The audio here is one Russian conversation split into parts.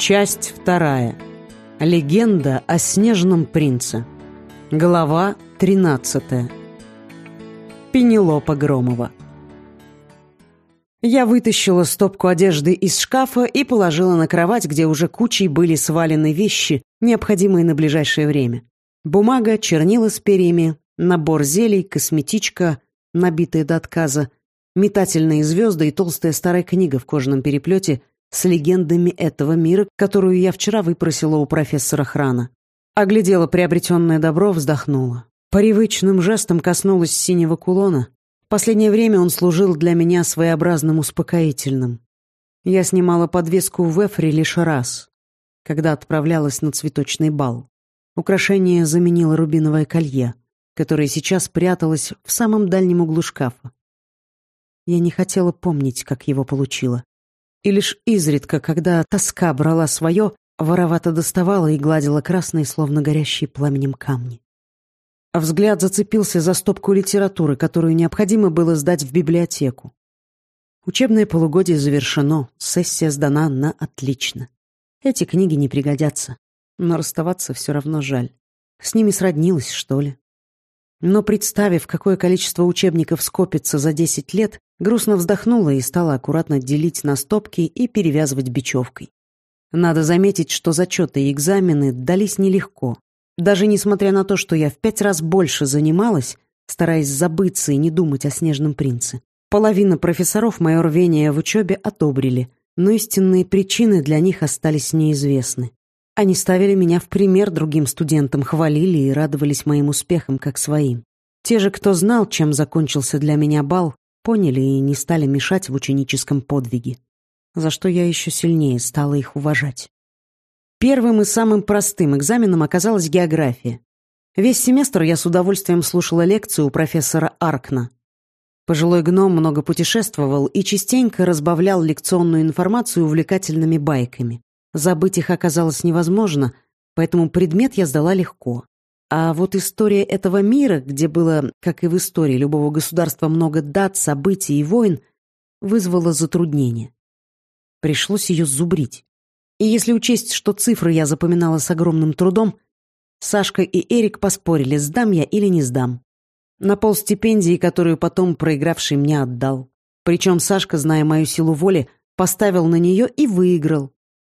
Часть вторая. Легенда о снежном принце. Глава 13. Пенелопа Громова. Я вытащила стопку одежды из шкафа и положила на кровать, где уже кучей были свалены вещи, необходимые на ближайшее время. Бумага, чернила с перьями, набор зелий, косметичка, набитая до отказа, метательные звезды и толстая старая книга в кожаном переплете с легендами этого мира, которую я вчера выпросила у профессора Храна. Оглядела приобретенное добро, вздохнула. Привычным жестом коснулась синего кулона. Последнее время он служил для меня своеобразным успокоительным. Я снимала подвеску в Эфре лишь раз, когда отправлялась на цветочный бал. Украшение заменило рубиновое колье, которое сейчас пряталось в самом дальнем углу шкафа. Я не хотела помнить, как его получила. И лишь изредка, когда тоска брала свое, воровато доставала и гладила красные, словно горящие пламенем камни. А взгляд зацепился за стопку литературы, которую необходимо было сдать в библиотеку. Учебное полугодие завершено, сессия сдана на отлично. Эти книги не пригодятся, но расставаться все равно жаль. С ними сроднилась, что ли. Но представив, какое количество учебников скопится за десять лет, грустно вздохнула и стала аккуратно делить на стопки и перевязывать бечевкой. Надо заметить, что зачеты и экзамены дались нелегко. Даже несмотря на то, что я в пять раз больше занималась, стараясь забыться и не думать о снежном принце. Половина профессоров мое рвение в учебе одобрили, но истинные причины для них остались неизвестны. Они ставили меня в пример другим студентам, хвалили и радовались моим успехам как своим. Те же, кто знал, чем закончился для меня бал, поняли и не стали мешать в ученическом подвиге, за что я еще сильнее стала их уважать. Первым и самым простым экзаменом оказалась география. Весь семестр я с удовольствием слушала лекцию у профессора Аркна. Пожилой гном много путешествовал и частенько разбавлял лекционную информацию увлекательными байками. Забыть их оказалось невозможно, поэтому предмет я сдала легко. А вот история этого мира, где было, как и в истории любого государства, много дат, событий и войн, вызвала затруднение. Пришлось ее зубрить. И если учесть, что цифры я запоминала с огромным трудом, Сашка и Эрик поспорили, сдам я или не сдам. На пол стипендии, которую потом проигравший мне отдал. Причем Сашка, зная мою силу воли, поставил на нее и выиграл.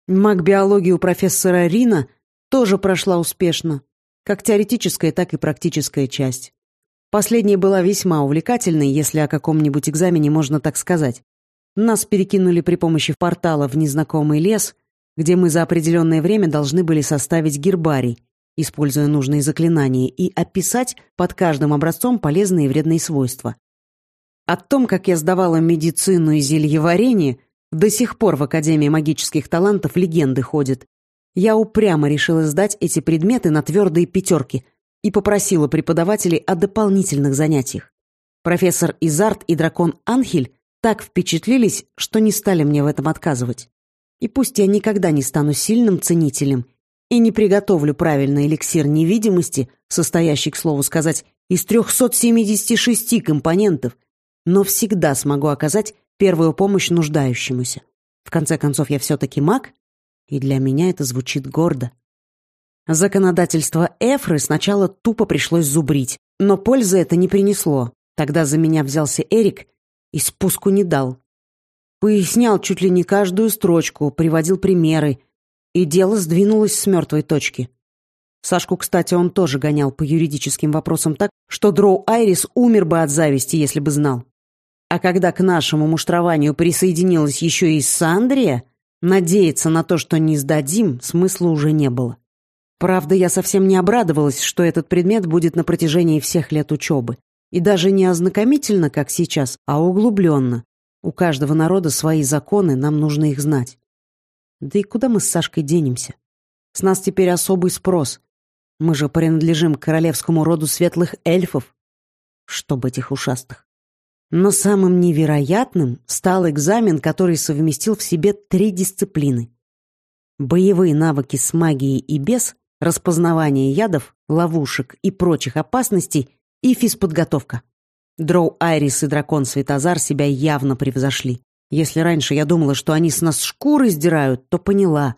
Маг биологии у профессора Рина тоже прошла успешно, как теоретическая, так и практическая часть. Последняя была весьма увлекательной, если о каком-нибудь экзамене можно так сказать. Нас перекинули при помощи портала в незнакомый лес, где мы за определенное время должны были составить гербарий, используя нужные заклинания, и описать под каждым образцом полезные и вредные свойства. О том, как я сдавала медицину и зельеварение – до сих пор в Академии магических талантов легенды ходят. Я упрямо решила сдать эти предметы на твердые пятерки и попросила преподавателей о дополнительных занятиях. Профессор Изарт и дракон Анхель так впечатлились, что не стали мне в этом отказывать. И пусть я никогда не стану сильным ценителем и не приготовлю правильный эликсир невидимости, состоящий, к слову сказать, из 376 компонентов, но всегда смогу оказать первую помощь нуждающемуся. В конце концов, я все-таки маг, и для меня это звучит гордо. Законодательство Эфры сначала тупо пришлось зубрить, но пользы это не принесло. Тогда за меня взялся Эрик и спуску не дал. Пояснял чуть ли не каждую строчку, приводил примеры, и дело сдвинулось с мертвой точки. Сашку, кстати, он тоже гонял по юридическим вопросам так, что Дроу Айрис умер бы от зависти, если бы знал. А когда к нашему муштрованию присоединилась еще и Сандрия, надеяться на то, что не сдадим, смысла уже не было. Правда, я совсем не обрадовалась, что этот предмет будет на протяжении всех лет учебы. И даже не ознакомительно, как сейчас, а углубленно. У каждого народа свои законы, нам нужно их знать. Да и куда мы с Сашкой денемся? С нас теперь особый спрос. Мы же принадлежим королевскому роду светлых эльфов. Чтоб этих ушастых. Но самым невероятным стал экзамен, который совместил в себе три дисциплины. Боевые навыки с магией и без, распознавание ядов, ловушек и прочих опасностей и физподготовка. Дроу Айрис и дракон Светозар себя явно превзошли. Если раньше я думала, что они с нас шкуры сдирают, то поняла.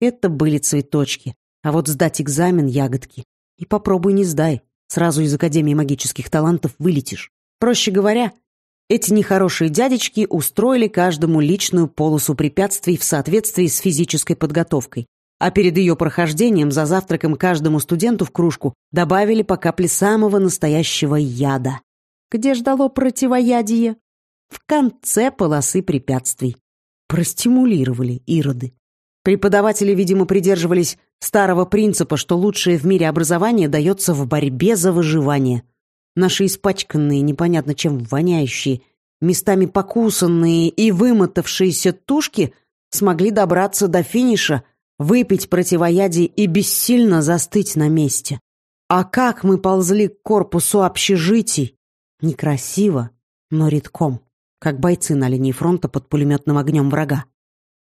Это были цветочки. А вот сдать экзамен — ягодки. И попробуй не сдай. Сразу из Академии магических талантов вылетишь. Проще говоря, эти нехорошие дядечки устроили каждому личную полосу препятствий в соответствии с физической подготовкой. А перед ее прохождением за завтраком каждому студенту в кружку добавили по капле самого настоящего яда. Где ждало противоядие? В конце полосы препятствий. Простимулировали ироды. Преподаватели, видимо, придерживались старого принципа, что лучшее в мире образование дается в борьбе за выживание. Наши испачканные, непонятно чем воняющие, местами покусанные и вымотавшиеся тушки смогли добраться до финиша, выпить противоядие и бессильно застыть на месте. А как мы ползли к корпусу общежитий! Некрасиво, но редком, как бойцы на линии фронта под пулеметным огнем врага.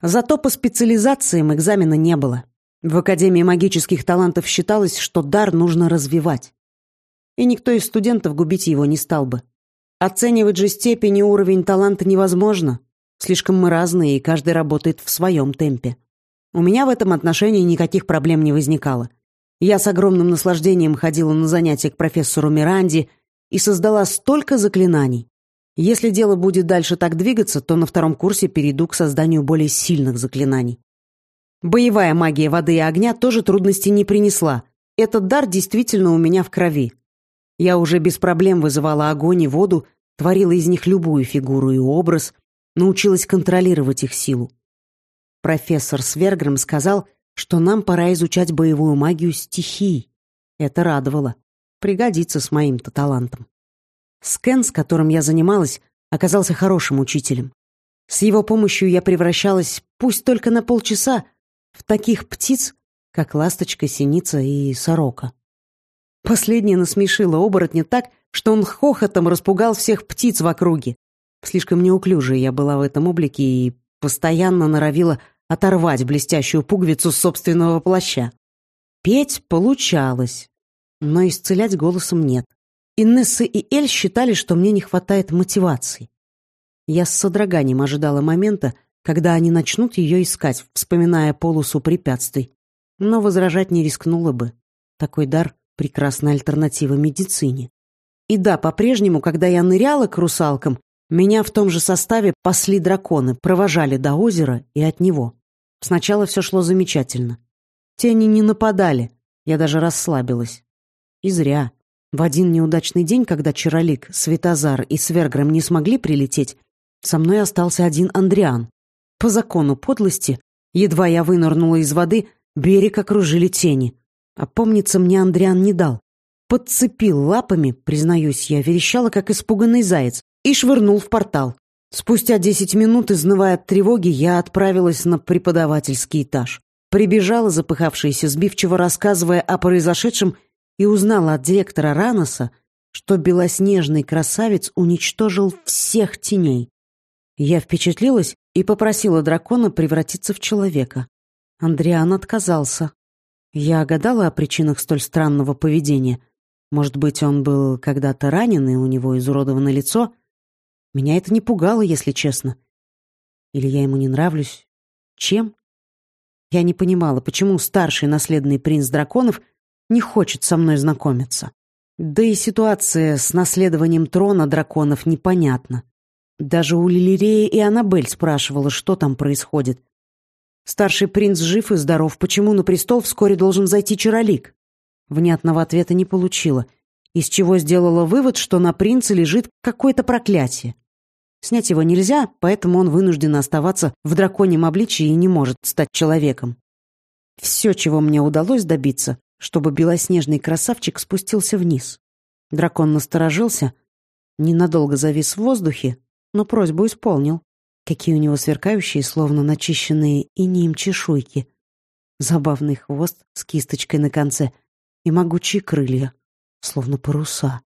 Зато по специализациям экзамена не было. В Академии магических талантов считалось, что дар нужно развивать. И никто из студентов губить его не стал бы. Оценивать же степень и уровень таланта невозможно. Слишком мы разные, и каждый работает в своем темпе. У меня в этом отношении никаких проблем не возникало. Я с огромным наслаждением ходила на занятия к профессору Миранди и создала столько заклинаний. Если дело будет дальше так двигаться, то на втором курсе перейду к созданию более сильных заклинаний. Боевая магия воды и огня тоже трудностей не принесла. Этот дар действительно у меня в крови. Я уже без проблем вызывала огонь и воду, творила из них любую фигуру и образ, научилась контролировать их силу. Профессор Сверграм сказал, что нам пора изучать боевую магию стихий. Это радовало пригодится с моим-то талантом. Скэн, с которым я занималась, оказался хорошим учителем. С его помощью я превращалась, пусть только на полчаса, в таких птиц, как ласточка, синица и сорока. Последнее насмешило оборотня так, что он хохотом распугал всех птиц в округе. Слишком неуклюжая я была в этом облике и постоянно норовила оторвать блестящую пуговицу с собственного плаща. Петь получалось но исцелять голосом нет. Инесса и Эль считали, что мне не хватает мотивации. Я с содроганием ожидала момента, когда они начнут ее искать, вспоминая полосу препятствий. Но возражать не рискнула бы. Такой дар — прекрасная альтернатива медицине. И да, по-прежнему, когда я ныряла к русалкам, меня в том же составе пасли драконы, провожали до озера и от него. Сначала все шло замечательно. Тени не нападали, я даже расслабилась. И зря. В один неудачный день, когда Чаролик, Светозар и Сверграм не смогли прилететь, со мной остался один Андриан. По закону подлости, едва я вынырнула из воды, берег окружили тени. А помнится, мне Андриан не дал. Подцепил лапами, признаюсь, я верещала, как испуганный заяц, и швырнул в портал. Спустя десять минут, изнывая от тревоги, я отправилась на преподавательский этаж. Прибежала, запыхавшаяся, сбивчиво рассказывая о произошедшем и узнала от директора Раноса, что белоснежный красавец уничтожил всех теней. Я впечатлилась и попросила дракона превратиться в человека. Андриан отказался. Я гадала о причинах столь странного поведения. Может быть, он был когда-то ранен, и у него изуродовано лицо? Меня это не пугало, если честно. Или я ему не нравлюсь? Чем? Я не понимала, почему старший наследный принц драконов — не хочет со мной знакомиться. Да и ситуация с наследованием трона драконов непонятна. Даже у Лилирея и Аннабель спрашивала, что там происходит. Старший принц жив и здоров, почему на престол вскоре должен зайти Чаролик? Внятного ответа не получила, из чего сделала вывод, что на принце лежит какое-то проклятие. Снять его нельзя, поэтому он вынужден оставаться в драконьем обличии и не может стать человеком. Все, чего мне удалось добиться, чтобы белоснежный красавчик спустился вниз. Дракон насторожился, ненадолго завис в воздухе, но просьбу исполнил. Какие у него сверкающие, словно начищенные инеем чешуйки. Забавный хвост с кисточкой на конце и могучие крылья, словно паруса.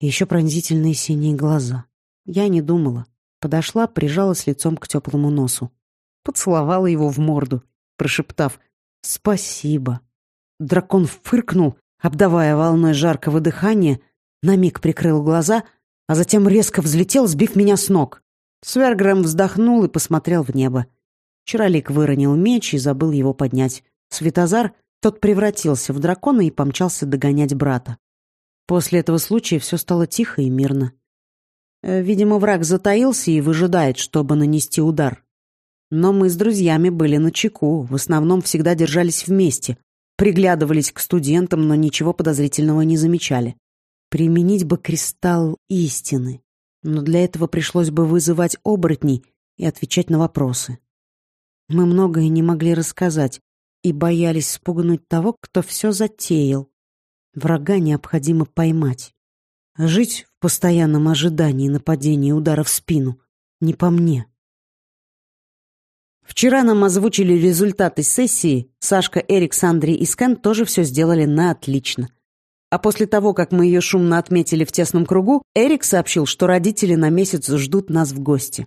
И еще пронзительные синие глаза. Я не думала. Подошла, прижалась лицом к теплому носу. Поцеловала его в морду, прошептав «Спасибо». Дракон фыркнул, обдавая волной жаркого дыхания, на миг прикрыл глаза, а затем резко взлетел, сбив меня с ног. Свергрэм вздохнул и посмотрел в небо. Чаролик выронил меч и забыл его поднять. Светозар, тот превратился в дракона и помчался догонять брата. После этого случая все стало тихо и мирно. Э, видимо, враг затаился и выжидает, чтобы нанести удар. Но мы с друзьями были на чеку, в основном всегда держались вместе, приглядывались к студентам, но ничего подозрительного не замечали. Применить бы кристалл истины, но для этого пришлось бы вызывать оборотней и отвечать на вопросы. Мы многое не могли рассказать и боялись спугнуть того, кто все затеял. Врага необходимо поймать. Жить в постоянном ожидании нападения и удара в спину не по мне. Вчера нам озвучили результаты сессии. Сашка, Эрик, Сандри и Скэн тоже все сделали на отлично. А после того, как мы ее шумно отметили в тесном кругу, Эрик сообщил, что родители на месяц ждут нас в гости.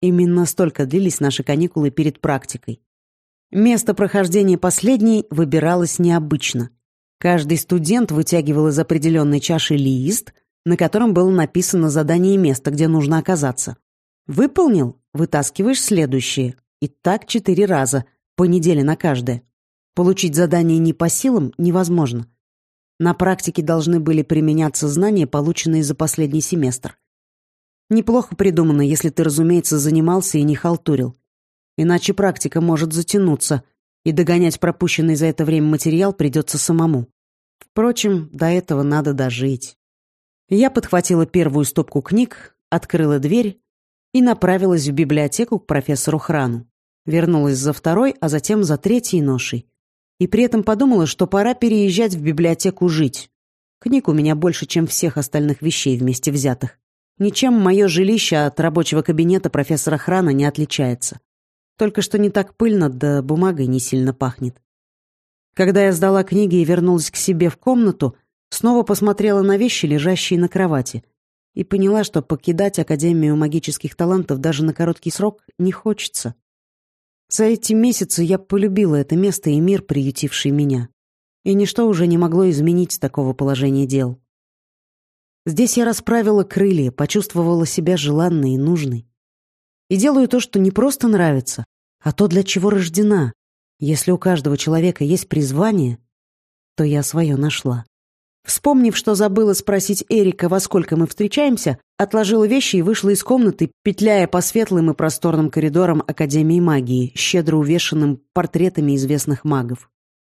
Именно столько длились наши каникулы перед практикой. Место прохождения последней выбиралось необычно. Каждый студент вытягивал из определенной чаши лист, на котором было написано задание и место, где нужно оказаться. Выполнил – вытаскиваешь следующее. И так четыре раза, по неделе на каждое. Получить задание не по силам невозможно. На практике должны были применяться знания, полученные за последний семестр. Неплохо придумано, если ты, разумеется, занимался и не халтурил. Иначе практика может затянуться, и догонять пропущенный за это время материал придется самому. Впрочем, до этого надо дожить. Я подхватила первую стопку книг, открыла дверь и направилась в библиотеку к профессору Храну. Вернулась за второй, а затем за третьей ношей и при этом подумала, что пора переезжать в библиотеку жить. Книг у меня больше, чем всех остальных вещей вместе взятых. Ничем мое жилище от рабочего кабинета профессора Храна не отличается. Только что не так пыльно, да бумагой не сильно пахнет. Когда я сдала книги и вернулась к себе в комнату, снова посмотрела на вещи, лежащие на кровати, и поняла, что покидать Академию магических талантов даже на короткий срок не хочется. За эти месяцы я полюбила это место и мир, приютивший меня. И ничто уже не могло изменить такого положения дел. Здесь я расправила крылья, почувствовала себя желанной и нужной. И делаю то, что не просто нравится, а то, для чего рождена. Если у каждого человека есть призвание, то я свое нашла. Вспомнив, что забыла спросить Эрика, во сколько мы встречаемся, отложила вещи и вышла из комнаты, петляя по светлым и просторным коридорам Академии магии, щедро увешанным портретами известных магов.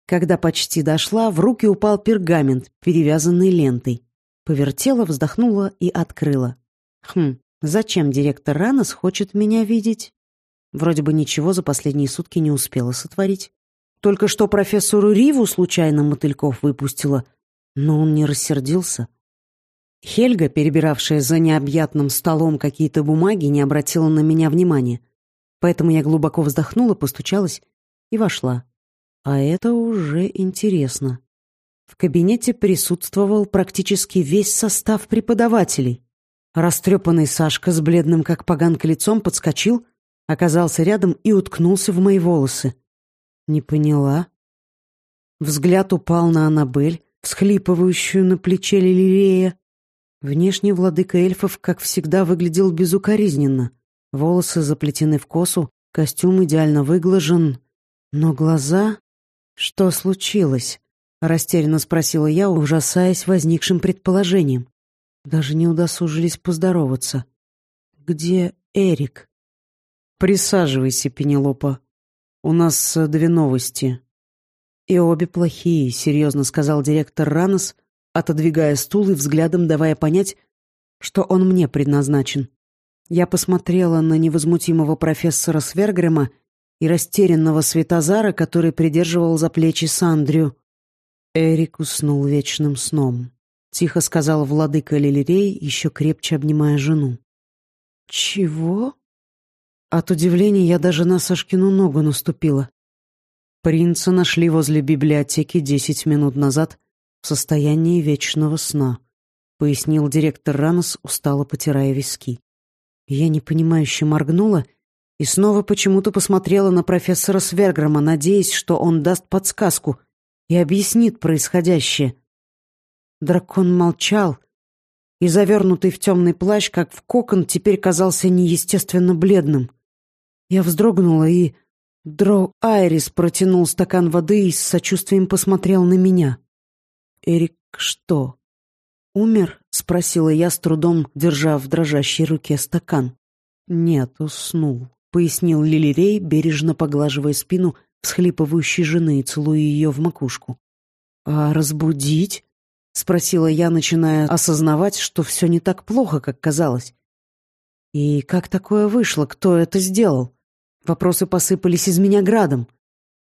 Когда почти дошла, в руки упал пергамент, перевязанный лентой. Повертела, вздохнула и открыла. Хм, зачем директор Ранос хочет меня видеть? Вроде бы ничего за последние сутки не успела сотворить. Только что профессору Риву случайно мотыльков выпустила — но он не рассердился. Хельга, перебиравшая за необъятным столом какие-то бумаги, не обратила на меня внимания. Поэтому я глубоко вздохнула, постучалась и вошла. А это уже интересно. В кабинете присутствовал практически весь состав преподавателей. Растрепанный Сашка с бледным как поганка лицом подскочил, оказался рядом и уткнулся в мои волосы. Не поняла. Взгляд упал на Аннабель, всхлипывающую на плече Лилея. Внешне владыка эльфов, как всегда, выглядел безукоризненно. Волосы заплетены в косу, костюм идеально выглажен. Но глаза... Что случилось? Растерянно спросила я, ужасаясь возникшим предположением. Даже не удосужились поздороваться. «Где Эрик?» «Присаживайся, Пенелопа. У нас две новости. «И обе плохие», — серьезно сказал директор Ранос, отодвигая стул и взглядом давая понять, что он мне предназначен. Я посмотрела на невозмутимого профессора Свергрема и растерянного Светозара, который придерживал за плечи Сандрию. Эрик уснул вечным сном. Тихо сказал владыка Лилирей, еще крепче обнимая жену. «Чего?» От удивления я даже на Сашкину ногу наступила. Принца нашли возле библиотеки десять минут назад в состоянии вечного сна, пояснил директор Ранос, устало потирая виски. Я непонимающе моргнула и снова почему-то посмотрела на профессора Сверграма, надеясь, что он даст подсказку и объяснит происходящее. Дракон молчал, и завернутый в темный плащ, как в кокон, теперь казался неестественно бледным. Я вздрогнула, и Дроу Айрис протянул стакан воды и с сочувствием посмотрел на меня. «Эрик что, умер?» — спросила я, с трудом держа в дрожащей руке стакан. «Нет, уснул», — пояснил Лилирей, бережно поглаживая спину всхлипывающей жены и целуя ее в макушку. «А разбудить?» — спросила я, начиная осознавать, что все не так плохо, как казалось. «И как такое вышло? Кто это сделал?» Вопросы посыпались из меня градом.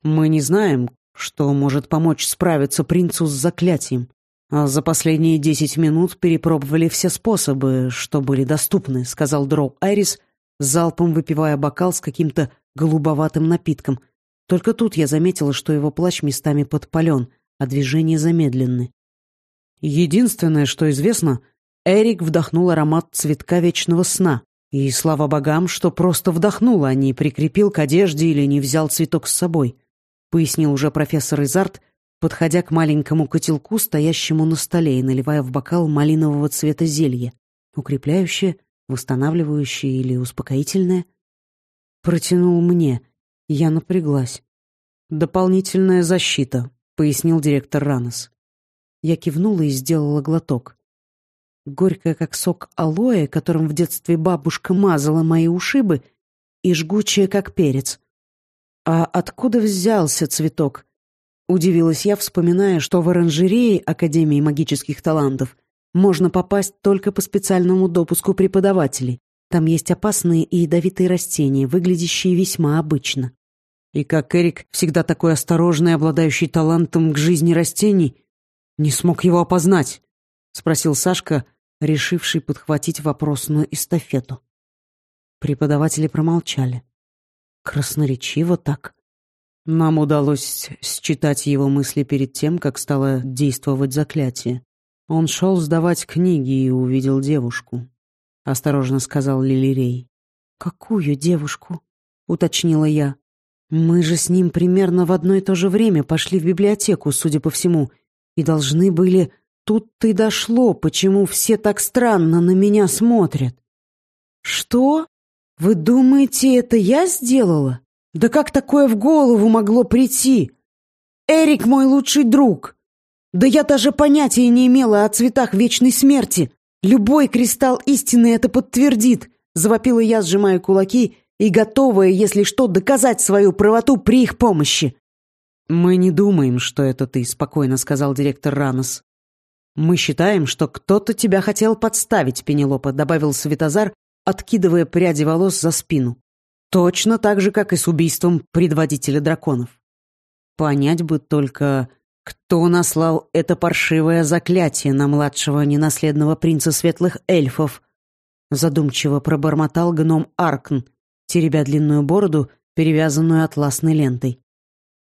«Мы не знаем, что может помочь справиться принцу с заклятием. А за последние десять минут перепробовали все способы, что были доступны», — сказал Дроу Айрис, залпом выпивая бокал с каким-то голубоватым напитком. Только тут я заметила, что его плащ местами подпален, а движения замедлены. Единственное, что известно, Эрик вдохнул аромат цветка вечного сна. И слава богам, что просто вдохнул, а не прикрепил к одежде или не взял цветок с собой, пояснил уже профессор Изарт, подходя к маленькому котелку, стоящему на столе, и наливая в бокал малинового цвета зелье, укрепляющее, восстанавливающее или успокоительное. Протянул мне. Я напряглась. «Дополнительная защита», — пояснил директор Ранос. Я кивнула и сделала глоток горькая, как сок алоэ, которым в детстве бабушка мазала мои ушибы, и жгучая, как перец. А откуда взялся цветок? Удивилась я, вспоминая, что в оранжерее Академии магических талантов можно попасть только по специальному допуску преподавателей. Там есть опасные и ядовитые растения, выглядящие весьма обычно. И как Эрик, всегда такой осторожный, обладающий талантом к жизни растений, не смог его опознать? — спросил Сашка, решивший подхватить вопросную эстафету. Преподаватели промолчали. Красноречиво так. Нам удалось считать его мысли перед тем, как стало действовать заклятие. Он шел сдавать книги и увидел девушку. Осторожно сказал Лилирей. «Какую девушку?» — уточнила я. «Мы же с ним примерно в одно и то же время пошли в библиотеку, судя по всему, и должны были Тут-то и дошло, почему все так странно на меня смотрят. Что? Вы думаете, это я сделала? Да как такое в голову могло прийти? Эрик мой лучший друг. Да я даже понятия не имела о цветах вечной смерти. Любой кристалл истины это подтвердит, завопила я, сжимая кулаки и готовая, если что, доказать свою правоту при их помощи. «Мы не думаем, что это ты», — спокойно сказал директор Ранос. «Мы считаем, что кто-то тебя хотел подставить, Пенелопа», — добавил Светозар, откидывая пряди волос за спину. «Точно так же, как и с убийством предводителя драконов. Понять бы только, кто наслал это паршивое заклятие на младшего ненаследного принца светлых эльфов», задумчиво пробормотал гном Аркн, теребя длинную бороду, перевязанную атласной лентой.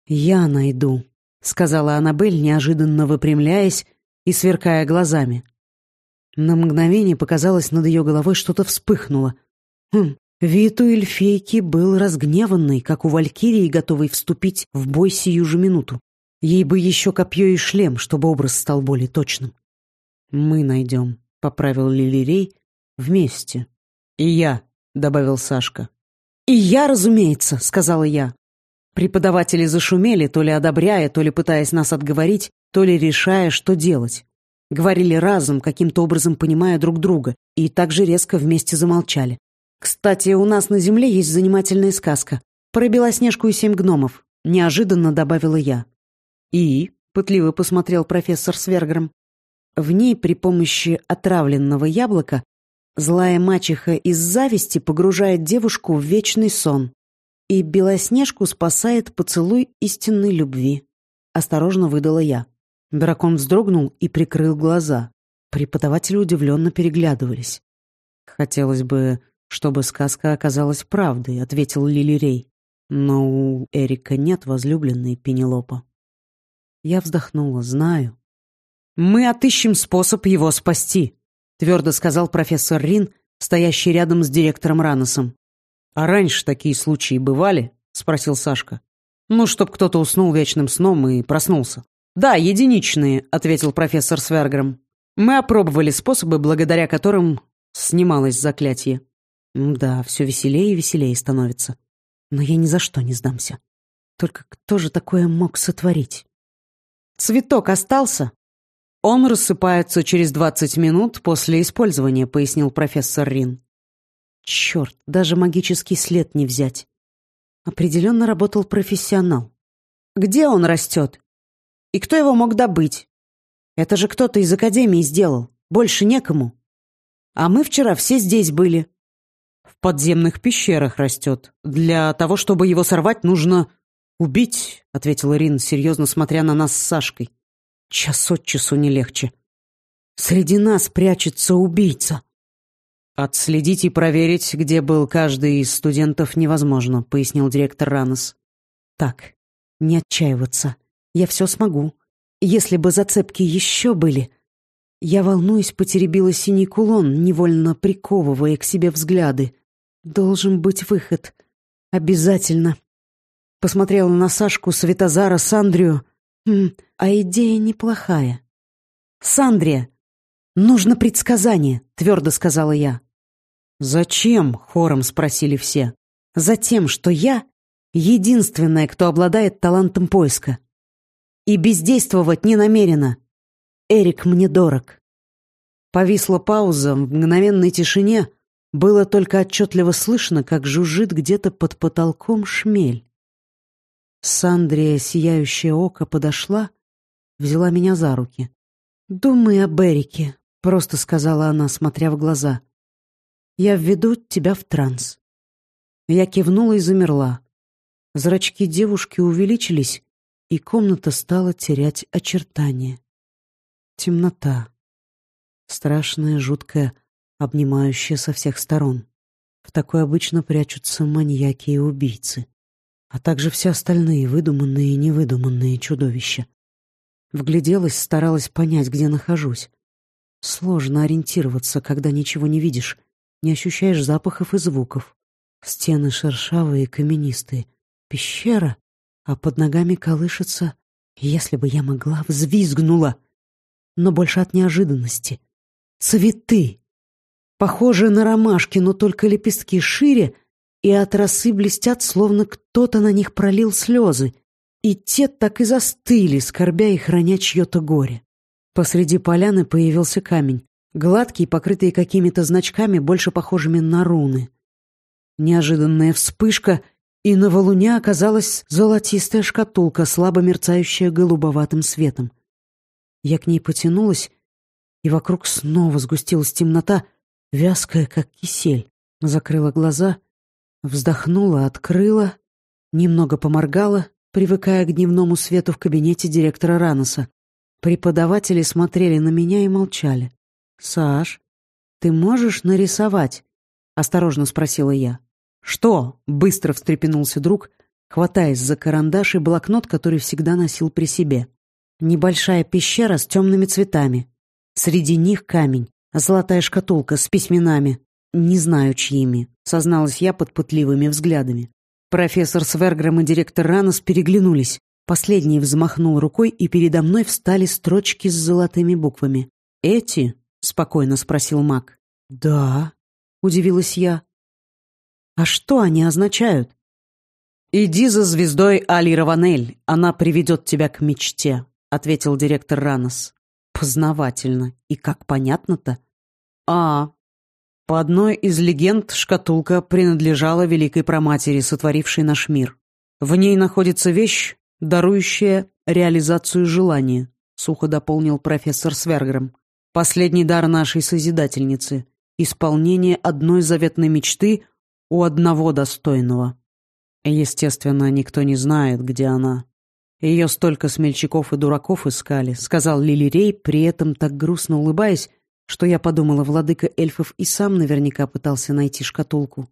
«Я найду», — сказала Аннабель, неожиданно выпрямляясь и сверкая глазами. На мгновение показалось, над ее головой что-то вспыхнуло. Хм, вид у эльфейки был разгневанный, как у валькирии, готовый вступить в бой сию же минуту. Ей бы еще копье и шлем, чтобы образ стал более точным. «Мы найдем», — поправил Лилирей, — «вместе». «И я», — добавил Сашка. «И я, разумеется», — сказала я. Преподаватели зашумели, то ли одобряя, то ли пытаясь нас отговорить, то ли решая, что делать. Говорили разом, каким-то образом понимая друг друга, и также резко вместе замолчали. «Кстати, у нас на земле есть занимательная сказка. Про Белоснежку и семь гномов», — неожиданно добавила я. «И?» — пытливо посмотрел профессор Свергром. В ней при помощи отравленного яблока злая мачеха из зависти погружает девушку в вечный сон, и Белоснежку спасает поцелуй истинной любви. Осторожно выдала я. Дракон вздрогнул и прикрыл глаза. Преподаватели удивленно переглядывались. «Хотелось бы, чтобы сказка оказалась правдой», — ответил Лилирей. «Но у Эрика нет возлюбленной Пенелопа». Я вздохнула, знаю. «Мы отыщем способ его спасти», — твердо сказал профессор Рин, стоящий рядом с директором Раносом. «А раньше такие случаи бывали?» — спросил Сашка. «Ну, чтоб кто-то уснул вечным сном и проснулся». «Да, единичные», — ответил профессор Свергром. «Мы опробовали способы, благодаря которым снималось заклятие». «Да, все веселее и веселее становится». Но я ни за что не сдамся. Только кто же такое мог сотворить? «Цветок остался?» «Он рассыпается через двадцать минут после использования», — пояснил профессор Рин. «Черт, даже магический след не взять». Определенно работал профессионал. «Где он растет? И кто его мог добыть? Это же кто-то из Академии сделал. Больше некому. А мы вчера все здесь были». «В подземных пещерах растет. Для того, чтобы его сорвать, нужно убить», — ответил Рин, серьезно смотря на нас с Сашкой. Час от часу не легче. Среди нас прячется убийца. Отследить и проверить, где был каждый из студентов, невозможно, пояснил директор Ранос. Так, не отчаиваться. Я все смогу. Если бы зацепки еще были... Я, волнуюсь, потеребила синий кулон, невольно приковывая к себе взгляды. Должен быть выход. Обязательно. Посмотрела на Сашку, Светозара, Сандрию. Хм, а идея неплохая. «Сандрия, нужно предсказание», — твердо сказала я. «Зачем?» — хором спросили все. «Затем, что я единственная, кто обладает талантом поиска. И бездействовать не намерена. Эрик мне дорог». Повисла пауза, в мгновенной тишине было только отчетливо слышно, как жужжит где-то под потолком шмель. Сандрия, сияющее око, подошла, взяла меня за руки. «Думай об Эрике», — просто сказала она, смотря в глаза. «Я введу тебя в транс». Я кивнула и замерла. Зрачки девушки увеличились, и комната стала терять очертания. Темнота. Страшная, жуткая, обнимающая со всех сторон. В такой обычно прячутся маньяки и убийцы а также все остальные выдуманные и невыдуманные чудовища. Вгляделась, старалась понять, где нахожусь. Сложно ориентироваться, когда ничего не видишь, не ощущаешь запахов и звуков. Стены шершавые и каменистые. Пещера, а под ногами колышется... Если бы я могла, взвизгнула. Но больше от неожиданности. Цветы! Похожие на ромашки, но только лепестки шире — и от росы блестят, словно кто-то на них пролил слезы, и те так и застыли, скорбя и храня чье-то горе. Посреди поляны появился камень, гладкий, покрытый какими-то значками, больше похожими на руны. Неожиданная вспышка, и на валуне оказалась золотистая шкатулка, слабо мерцающая голубоватым светом. Я к ней потянулась, и вокруг снова сгустилась темнота, вязкая, как кисель. Закрыла глаза — Вздохнула, открыла, немного поморгала, привыкая к дневному свету в кабинете директора Раноса. Преподаватели смотрели на меня и молчали. «Саш, ты можешь нарисовать?» — осторожно спросила я. «Что?» — быстро встрепенулся друг, хватаясь за карандаш и блокнот, который всегда носил при себе. Небольшая пещера с темными цветами. Среди них камень, золотая шкатулка с письменами. Не знаю, чьими созналась я под пытливыми взглядами. Профессор Сверграм и директор Ранос переглянулись. Последний взмахнул рукой, и передо мной встали строчки с золотыми буквами. «Эти?» — спокойно спросил маг. «Да», — удивилась я. «А что они означают?» «Иди за звездой Али Раванель, она приведет тебя к мечте», — ответил директор Ранос. «Познавательно. И как понятно-то?» «А, по одной из легенд шкатулка принадлежала великой проматери, сотворившей наш мир. В ней находится вещь, дарующая реализацию желания, сухо дополнил профессор Сверграм. Последний дар нашей Созидательницы — исполнение одной заветной мечты у одного достойного. Естественно, никто не знает, где она. Ее столько смельчаков и дураков искали, сказал Лили Рей, при этом так грустно улыбаясь, что я подумала, владыка эльфов и сам наверняка пытался найти шкатулку.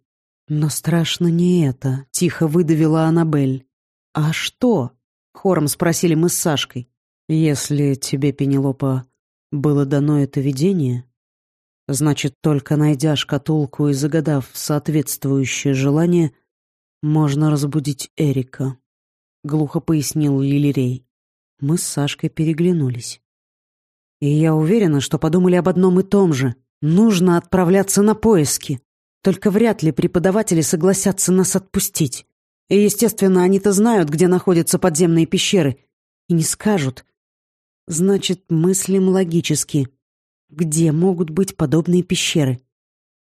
Но страшно не это, тихо выдавила Аннабель. А что? Хором спросили мы с Сашкой. Если тебе, Пенелопа, было дано это видение, значит, только найдя шкатулку и загадав соответствующее желание, можно разбудить Эрика, глухо пояснил Лилирей. Мы с Сашкой переглянулись. И я уверена, что подумали об одном и том же. Нужно отправляться на поиски. Только вряд ли преподаватели согласятся нас отпустить. И, естественно, они-то знают, где находятся подземные пещеры. И не скажут. Значит, мыслим логически. Где могут быть подобные пещеры?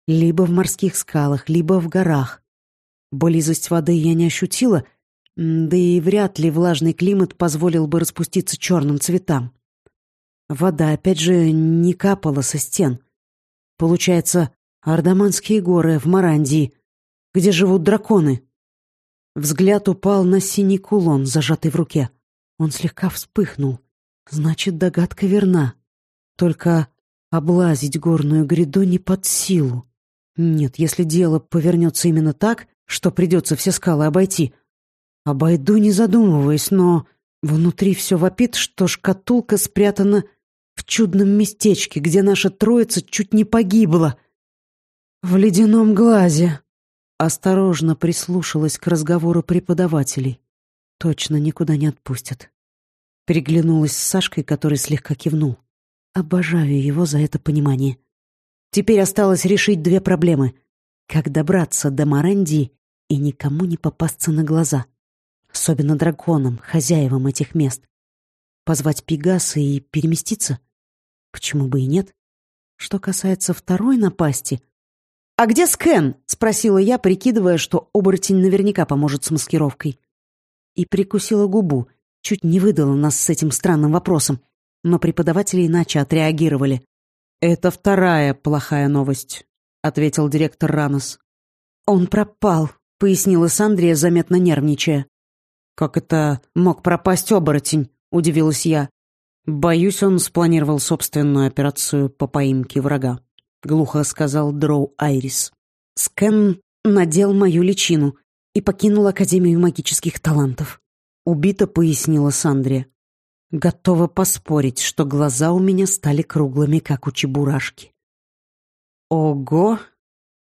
Либо в морских скалах, либо в горах. Близость воды я не ощутила, да и вряд ли влажный климат позволил бы распуститься черным цветам. Вода, опять же, не капала со стен. Получается, Ардаманские горы в Марандии, где живут драконы. Взгляд упал на синий кулон, зажатый в руке. Он слегка вспыхнул. Значит, догадка верна. Только облазить горную гряду не под силу. Нет, если дело повернется именно так, что придется все скалы обойти. Обойду, не задумываясь, но внутри все вопит, что шкатулка спрятана в чудном местечке, где наша троица чуть не погибла. В ледяном глазе. Осторожно прислушалась к разговору преподавателей. Точно никуда не отпустят. Переглянулась с Сашкой, который слегка кивнул. Обожаю его за это понимание. Теперь осталось решить две проблемы. Как добраться до Марандии и никому не попасться на глаза. Особенно драконам, хозяевам этих мест. Позвать Пегаса и переместиться? Почему бы и нет? Что касается второй напасти... «А где Скэн?» — спросила я, прикидывая, что оборотень наверняка поможет с маскировкой. И прикусила губу, чуть не выдала нас с этим странным вопросом, но преподаватели иначе отреагировали. «Это вторая плохая новость», — ответил директор Ранос. «Он пропал», — пояснила Сандрия, заметно нервничая. «Как это мог пропасть оборотень?» — удивилась я. «Боюсь, он спланировал собственную операцию по поимке врага», — глухо сказал Дроу Айрис. «Скэн надел мою личину и покинул Академию магических талантов», — убито пояснила Сандрия. Готова поспорить, что глаза у меня стали круглыми, как у чебурашки. Ого!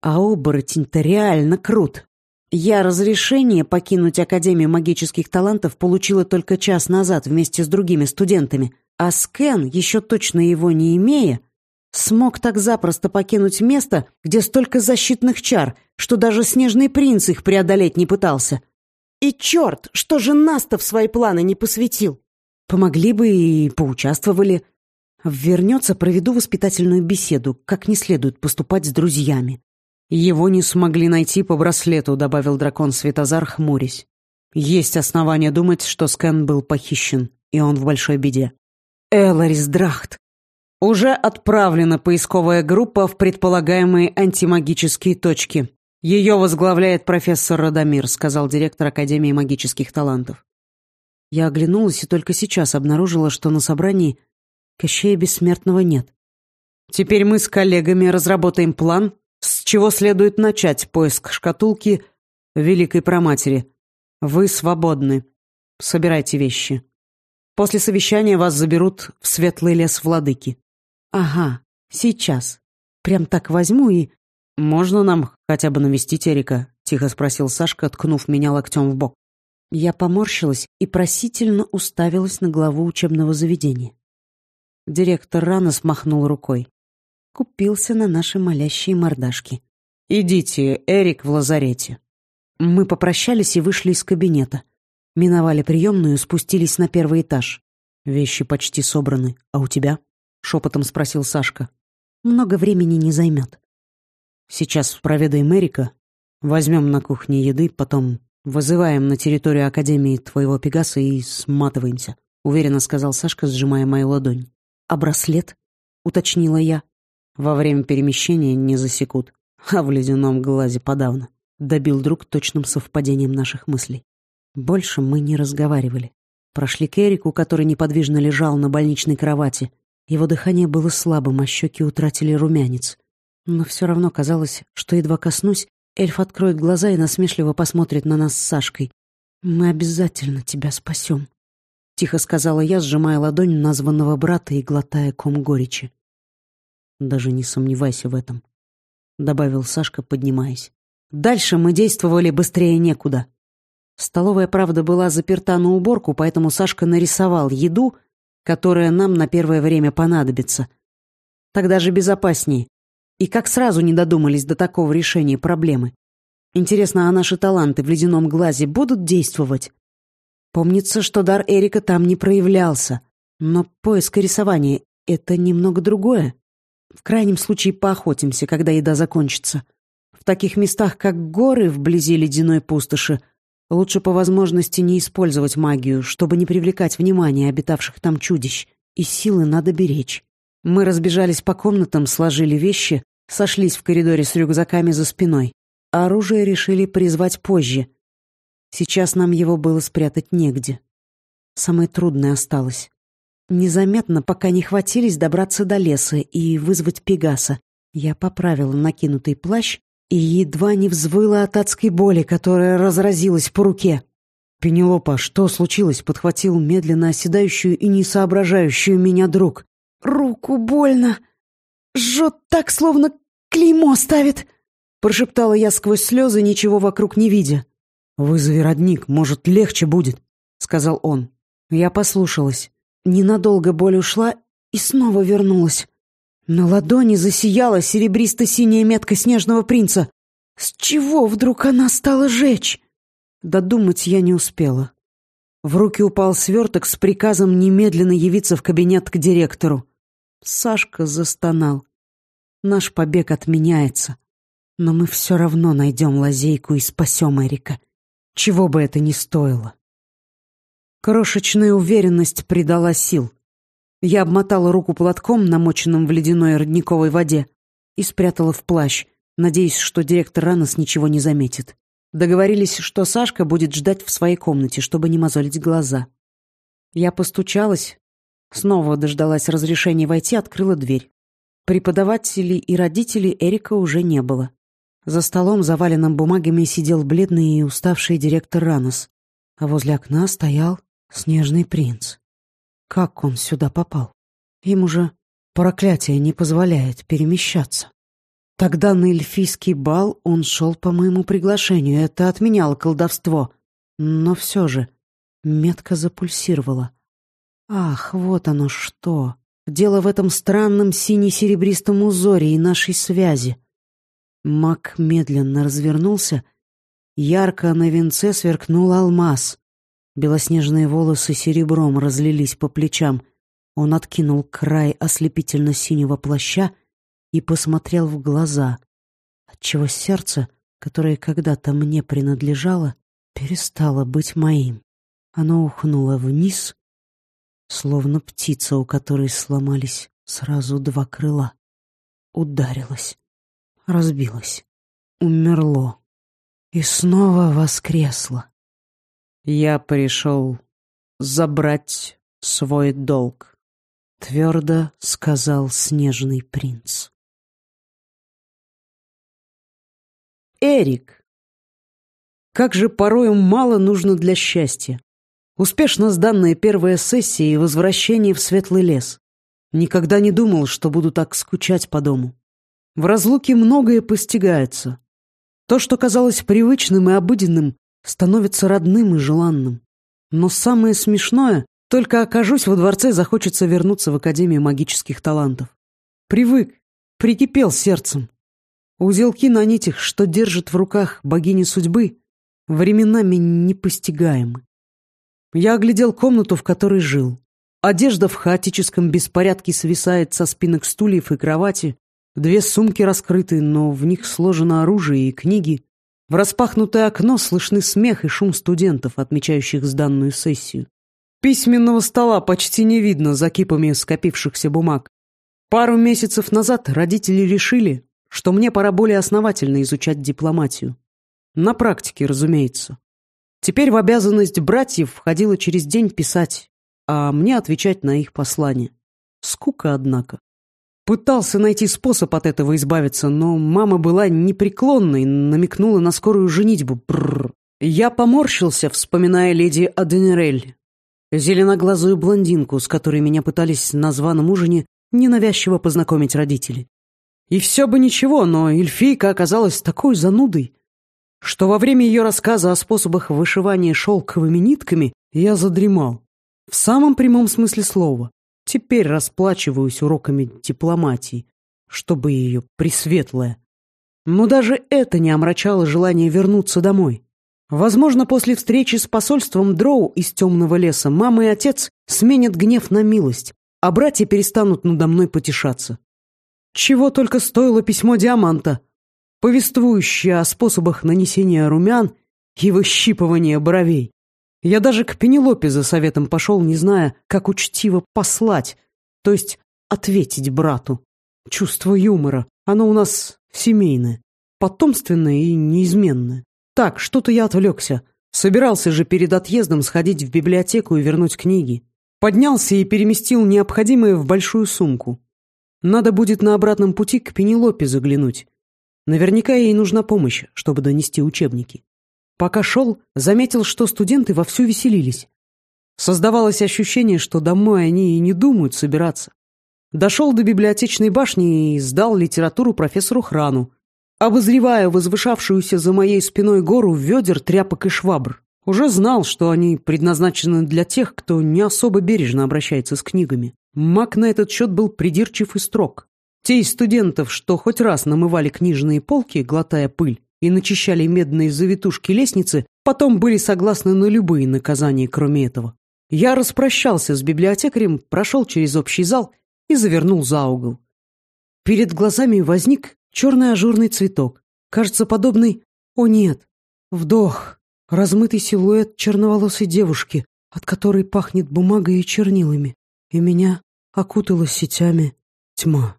А оборотень-то реально крут. Я разрешение покинуть Академию магических талантов получила только час назад вместе с другими студентами, а Скен, еще точно его не имея, смог так запросто покинуть место, где столько защитных чар, что даже Снежный принц их преодолеть не пытался. И черт, что же нас-то в свои планы не посвятил? Помогли бы и поучаствовали. Вернется, проведу воспитательную беседу, как не следует поступать с друзьями. Его не смогли найти по браслету, добавил дракон Светозар, хмурясь. Есть основания думать, что Скэн был похищен, и он в большой беде. Эларис Драхт. Уже отправлена поисковая группа в предполагаемые антимагические точки. Ее возглавляет профессор Радомир, сказал директор Академии магических талантов. Я оглянулась и только сейчас обнаружила, что на собрании Кощея Бессмертного нет. Теперь мы с коллегами разработаем план, с чего следует начать поиск шкатулки Великой Проматери. Вы свободны. Собирайте вещи. После совещания вас заберут в Светлый лес Владыки. Ага, сейчас. Прям так возьму и... «Можно нам хотя бы навестить Эрика?» — тихо спросил Сашка, ткнув меня локтем в бок. Я поморщилась и просительно уставилась на главу учебного заведения. Директор рано смахнул рукой. Купился на наши молящие мордашки. «Идите, Эрик в лазарете». Мы попрощались и вышли из кабинета. Миновали приемную, спустились на первый этаж. «Вещи почти собраны. А у тебя?» — шепотом спросил Сашка. «Много времени не займет». «Сейчас проведаем Эрика. Возьмем на кухне еды, потом «Вызываем на территорию Академии твоего Пегаса и сматываемся», — уверенно сказал Сашка, сжимая мою ладонь. «А браслет?» — уточнила я. «Во время перемещения не засекут, а в ледяном глазе подавно», — добил друг точным совпадением наших мыслей. Больше мы не разговаривали. Прошли к Эрику, который неподвижно лежал на больничной кровати. Его дыхание было слабым, а щеки утратили румянец. Но все равно казалось, что едва коснусь, Эльф откроет глаза и насмешливо посмотрит на нас с Сашкой. «Мы обязательно тебя спасем», — тихо сказала я, сжимая ладонь названного брата и глотая ком горечи. «Даже не сомневайся в этом», — добавил Сашка, поднимаясь. Дальше мы действовали быстрее некуда. Столовая, правда, была заперта на уборку, поэтому Сашка нарисовал еду, которая нам на первое время понадобится. Тогда же безопаснее. И как сразу не додумались до такого решения проблемы. Интересно, а наши таланты в ледяном глазе будут действовать? Помнится, что дар Эрика там не проявлялся. Но поиск и рисование — это немного другое. В крайнем случае поохотимся, когда еда закончится. В таких местах, как горы вблизи ледяной пустоши, лучше по возможности не использовать магию, чтобы не привлекать внимание обитавших там чудищ, и силы надо беречь. Мы разбежались по комнатам, сложили вещи, сошлись в коридоре с рюкзаками за спиной, а оружие решили призвать позже. Сейчас нам его было спрятать негде. Самое трудное осталось. Незаметно, пока не хватились добраться до леса и вызвать Пегаса, я поправила накинутый плащ и едва не взвыла от адской боли, которая разразилась по руке. «Пенелопа, что случилось?» — подхватил медленно оседающую и не соображающую меня друг. «Руку больно. Жжет так, словно клеймо ставит», — прошептала я сквозь слезы, ничего вокруг не видя. «Вызови родник, может, легче будет», — сказал он. Я послушалась. Ненадолго боль ушла и снова вернулась. На ладони засияла серебристо-синяя метка снежного принца. С чего вдруг она стала жечь? Додумать я не успела. В руки упал сверток с приказом немедленно явиться в кабинет к директору. Сашка застонал. Наш побег отменяется. Но мы все равно найдем лазейку и спасем Эрика. Чего бы это ни стоило. Крошечная уверенность придала сил. Я обмотала руку платком, намоченным в ледяной родниковой воде, и спрятала в плащ, надеясь, что директор Ранос ничего не заметит. Договорились, что Сашка будет ждать в своей комнате, чтобы не мозолить глаза. Я постучалась, снова дождалась разрешения войти, открыла дверь. Преподавателей и родителей Эрика уже не было. За столом, заваленным бумагами, сидел бледный и уставший директор Ранос, а возле окна стоял Снежный принц. Как он сюда попал? Им уже проклятие не позволяет перемещаться. Тогда на эльфийский бал он шел по моему приглашению. Это отменяло колдовство. Но все же метка запульсировала. Ах, вот оно что. Дело в этом странном сине-серебристом узоре и нашей связи. Мак медленно развернулся. Ярко на венце сверкнул алмаз. Белоснежные волосы серебром разлились по плечам. Он откинул край ослепительно-синего плаща и посмотрел в глаза, отчего сердце, которое когда-то мне принадлежало, перестало быть моим. Оно ухнуло вниз, словно птица, у которой сломались сразу два крыла. Ударилось, разбилось, умерло и снова воскресло. «Я пришел забрать свой долг», — твердо сказал снежный принц. Эрик. Как же порою мало нужно для счастья. Успешно сданная первая сессия и возвращение в светлый лес. Никогда не думал, что буду так скучать по дому. В разлуке многое постигается. То, что казалось привычным и обыденным, становится родным и желанным. Но самое смешное, только окажусь во дворце, захочется вернуться в Академию магических талантов. Привык, прикипел сердцем. Узелки на нитях, что держит в руках богини судьбы, временами непостигаемы. Я оглядел комнату, в которой жил. Одежда в хаотическом беспорядке свисает со спинок стульев и кровати, две сумки раскрыты, но в них сложено оружие и книги, в распахнутое окно слышны смех и шум студентов, отмечающих сданную сессию. Письменного стола почти не видно за кипами скопившихся бумаг. Пару месяцев назад родители решили, что мне пора более основательно изучать дипломатию. На практике, разумеется. Теперь в обязанность братьев входило через день писать, а мне отвечать на их послания. Скука, однако. Пытался найти способ от этого избавиться, но мама была непреклонной, намекнула на скорую женитьбу. Бррр. Я поморщился, вспоминая леди Аденерель, зеленоглазую блондинку, с которой меня пытались на званом ужине ненавязчиво познакомить родители. И все бы ничего, но эльфийка оказалась такой занудой, что во время ее рассказа о способах вышивания шелковыми нитками я задремал. В самом прямом смысле слова. Теперь расплачиваюсь уроками дипломатии, чтобы ее пресветлая. Но даже это не омрачало желание вернуться домой. Возможно, после встречи с посольством Дроу из темного леса мама и отец сменят гнев на милость, а братья перестанут надо мной потешаться. Чего только стоило письмо Диаманта, повествующее о способах нанесения румян и выщипывания бровей. Я даже к Пенелопе за советом пошел, не зная, как учтиво послать, то есть ответить брату. Чувство юмора, оно у нас семейное, потомственное и неизменное. Так, что-то я отвлекся. Собирался же перед отъездом сходить в библиотеку и вернуть книги. Поднялся и переместил необходимое в большую сумку. Надо будет на обратном пути к Пенелопе заглянуть. Наверняка ей нужна помощь, чтобы донести учебники. Пока шел, заметил, что студенты вовсю веселились. Создавалось ощущение, что домой они и не думают собираться. Дошел до библиотечной башни и сдал литературу профессору Храну, обозревая возвышавшуюся за моей спиной гору ведер, тряпок и швабр. Уже знал, что они предназначены для тех, кто не особо бережно обращается с книгами. Мак на этот счет был придирчив и строг. Те из студентов, что хоть раз намывали книжные полки, глотая пыль, и начищали медные завитушки лестницы, потом были согласны на любые наказания, кроме этого. Я распрощался с библиотекарем, прошел через общий зал и завернул за угол. Перед глазами возник черный ажурный цветок, кажется, подобный... О нет! Вдох! Размытый силуэт черноволосой девушки, от которой пахнет бумагой и чернилами, и меня окутала сетями тьма.